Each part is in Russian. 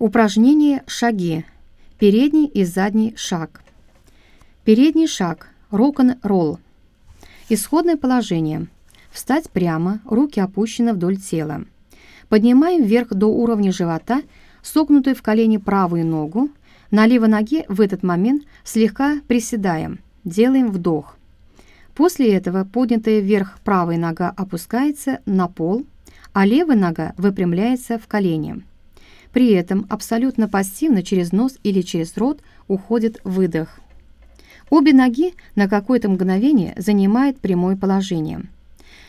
Упражнение «Шаги». Передний и задний шаг. Передний шаг. Рок-н-ролл. Исходное положение. Встать прямо, руки опущены вдоль тела. Поднимаем вверх до уровня живота, согнутую в колени правую ногу. На левой ноге в этот момент слегка приседаем. Делаем вдох. После этого поднятая вверх правая нога опускается на пол, а левая нога выпрямляется в колени. При этом абсолютно пассивно через нос или через рот уходит выдох. Обе ноги на какое-то мгновение занимают прямое положение.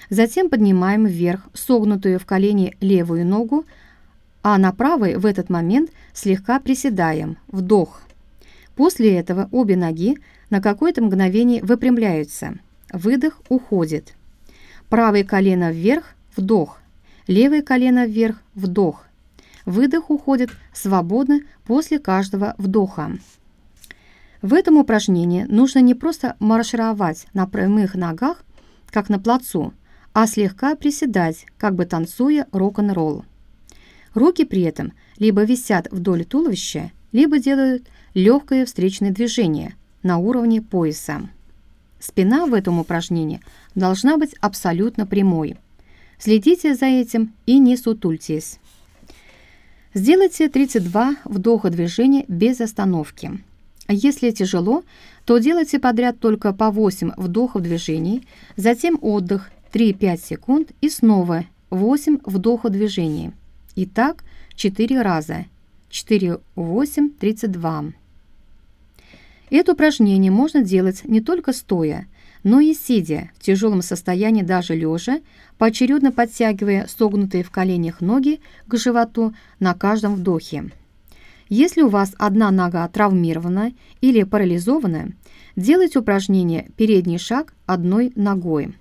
Затем поднимаем вверх согнутую в колени левую ногу, а на правой в этот момент слегка приседаем, вдох. После этого обе ноги на какое-то мгновение выпрямляются, выдох уходит. Правое колено вверх, вдох, левое колено вверх, вдох, Выдох уходит свободно после каждого вдоха. В этом упражнении нужно не просто маршировать на прямых ногах, как на плацу, а слегка приседать, как бы танцуя рок-н-ролл. Руки при этом либо висят вдоль туловища, либо делают легкое встречное движение на уровне пояса. Спина в этом упражнении должна быть абсолютно прямой. Следите за этим и не сутультесь. Сделайте 32 вдоха движения без остановки. Если тяжело, то делайте подряд только по 8 вдохов движений, затем отдых 3-5 секунд и снова 8 вдохов движений. И так 4 раза. 4, 8, 32. Это упражнение можно делать не только стоя, но и сидя в тяжелом состоянии даже лежа, поочередно подтягивая согнутые в коленях ноги к животу на каждом вдохе. Если у вас одна нога травмирована или парализована, делайте упражнение «Передний шаг одной ногой».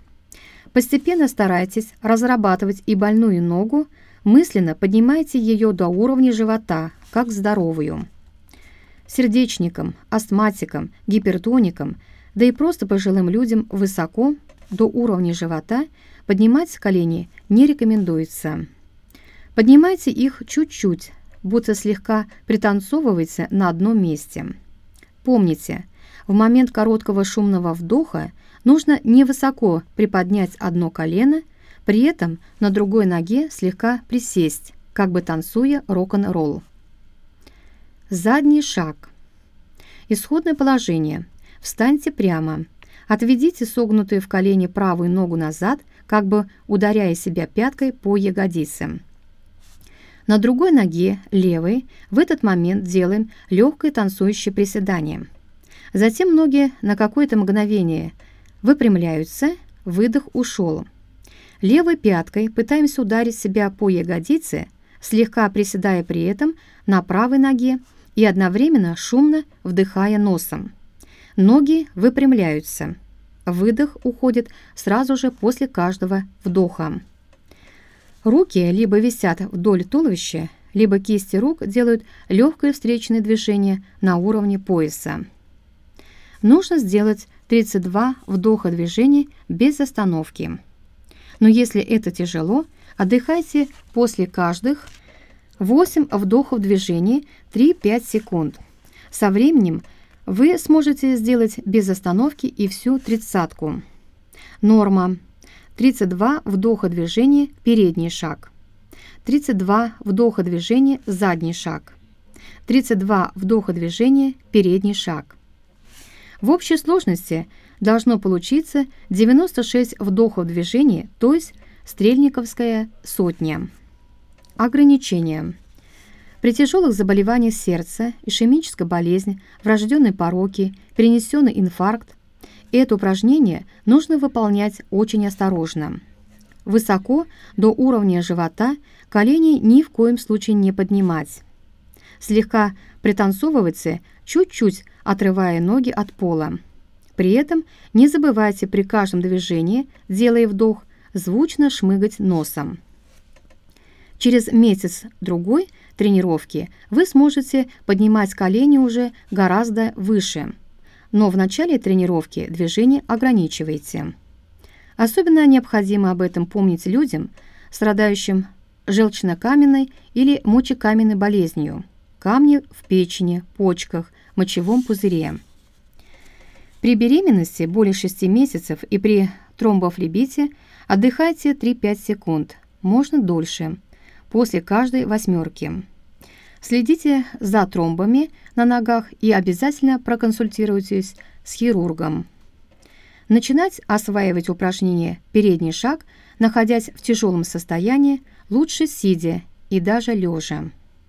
Постепенно старайтесь разрабатывать и больную ногу, мысленно поднимайте ее до уровня живота, как здоровую. Сердечникам, астматикам, гипертоникам – да и просто пожилым людям высоко, до уровня живота, поднимать колени не рекомендуется. Поднимайте их чуть-чуть, будто слегка пританцовывайте на одном месте. Помните, в момент короткого шумного вдоха нужно невысоко приподнять одно колено, при этом на другой ноге слегка присесть, как бы танцуя рок-н-ролл. Задний шаг. Исходное положение – Встаньте прямо. Отведите согнутую в колени правую ногу назад, как бы ударяя себя пяткой по ягодице. На другой ноге, левой, в этот момент делаем легкое танцующее приседание. Затем ноги на какое-то мгновение выпрямляются, выдох ушел. Левой пяткой пытаемся ударить себя по ягодице, слегка приседая при этом на правой ноге и одновременно шумно вдыхая носом. Ноги выпрямляются. Выдох уходит сразу же после каждого вдоха. Руки либо висят вдоль туловища, либо кисти рук делают легкое встречное движение на уровне пояса. Нужно сделать 32 вдоха движений без остановки. Но если это тяжело, отдыхайте после каждых 8 вдохов движений 3-5 секунд. Со временем вы сможете сделать без остановки и всю тридцатку. Норма. 32 вдоха движения передний шаг. 32 вдоха движения задний шаг. 32 вдоха движения передний шаг. В общей сложности должно получиться 96 вдохов движения, то есть стрельниковская сотня. Ограничения. При тяжелых заболеваниях сердца, ишемической болезни, врожденной пороки, перенесенный инфаркт, это упражнение нужно выполнять очень осторожно. Высоко, до уровня живота, колени ни в коем случае не поднимать. Слегка пританцовывайте, чуть-чуть отрывая ноги от пола. При этом не забывайте при каждом движении, делая вдох, звучно шмыгать носом. Через месяц-другой тренировки вы сможете поднимать колени уже гораздо выше, но в начале тренировки движение ограничивайте. Особенно необходимо об этом помнить людям, страдающим желчно-каменной или мочекаменной болезнью, камни в печени, почках, мочевом пузыре. При беременности более 6 месяцев и при тромбофлебите отдыхайте 3-5 секунд, можно дольше, после каждой восьмерки. Следите за тромбами на ногах и обязательно проконсультируйтесь с хирургом. Начинать осваивать упражнение «передний шаг», находясь в тяжелом состоянии, лучше сидя и даже лежа.